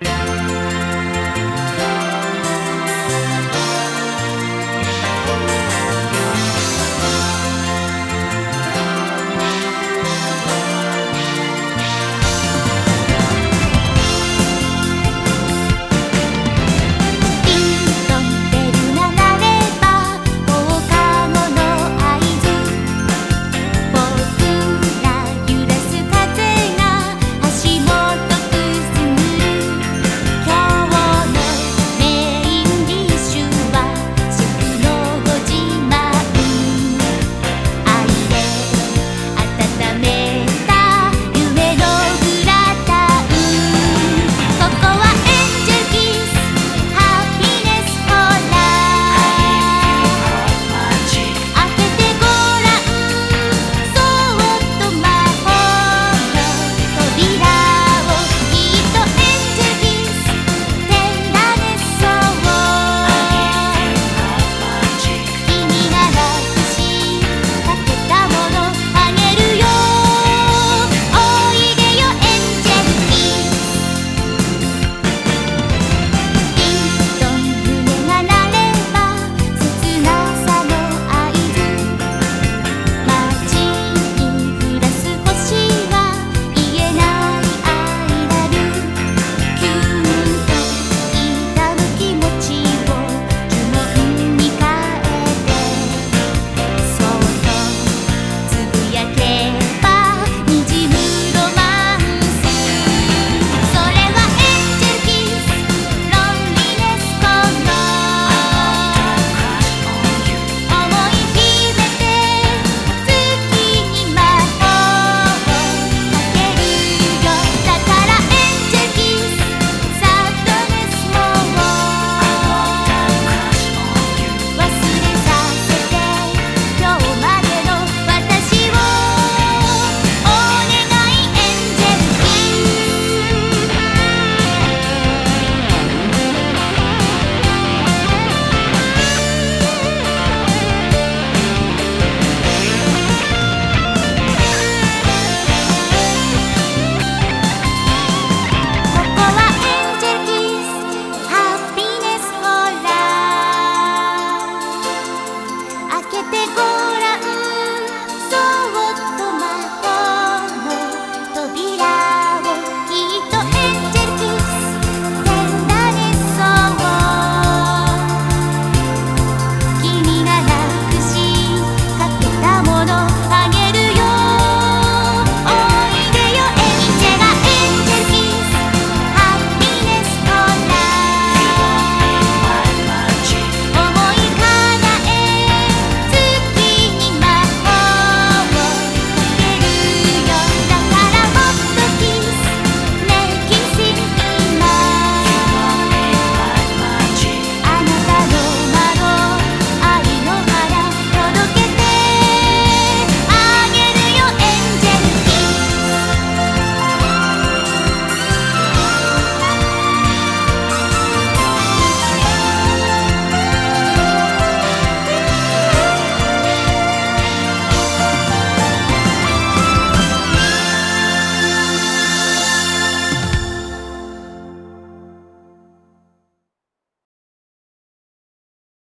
Yeah.